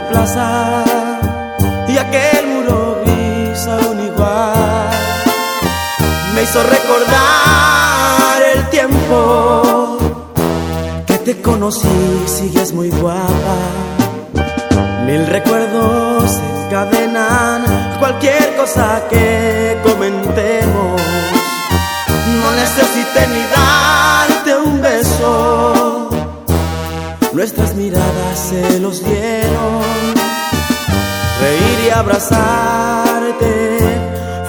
la plaza y aquel muro gris aún igual me hizo recordar el tiempo que te conocí, sigues muy guapa. Mil recuerdos encadenan cualquier cosa que comentemos. No necesité ni darte se los dieron. Reír y abrazarte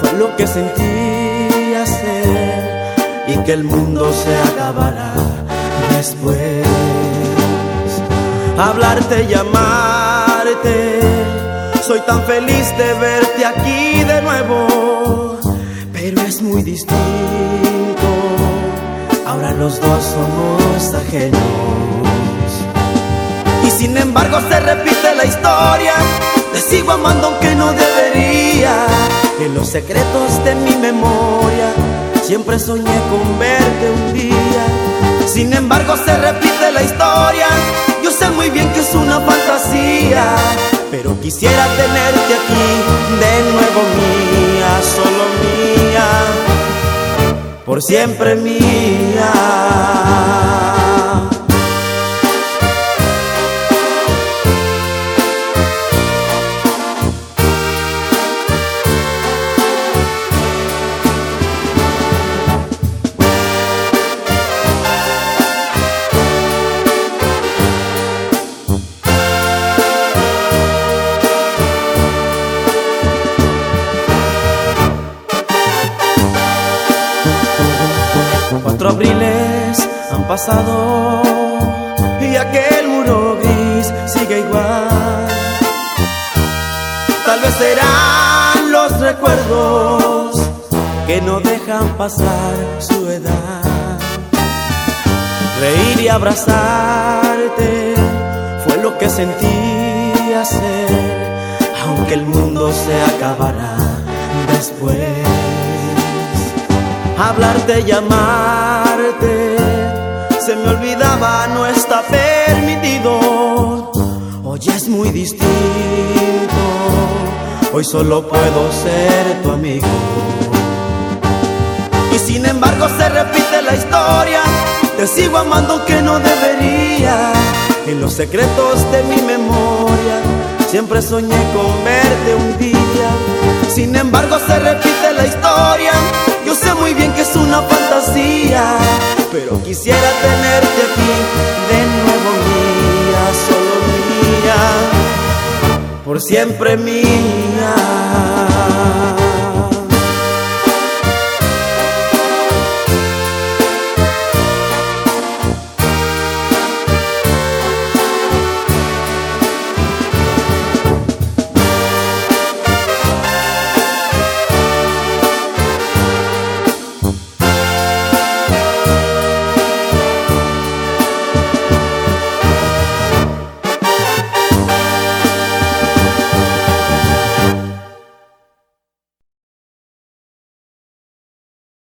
fue lo que sentí hacer y que el mundo se acabará después. Hablarte, llamarte, soy tan feliz de verte aquí de nuevo, pero es muy distinto. Ahora los dos somos ajenos. Sin embargo se repite la historia, te sigo amando aunque no debería. En los secretos de mi memoria, siempre soñé con verte un día. Sin embargo se repite la historia, yo sé muy bien que es una fantasía, pero quisiera tenerte aquí de nuevo mía, solo mía, por siempre mía. Cuatro abriles han pasado y aquel muro gris sigue igual. Tal vez serán los recuerdos que no dejan pasar su edad. Reír y abrazarte fue lo que sentí hacer, aunque el mundo se acabará después hablarte, llamarte, se me olvidaba, no está permitido. Hoy es muy distinto, hoy solo puedo ser tu amigo. Y sin embargo se repite la historia, te sigo amando que no debería. En los secretos de mi memoria, siempre soñé con verte un día. Sin embargo se repite la historia, quisiera tenerte aquí de nuevo mía, solo mía, por siempre mía.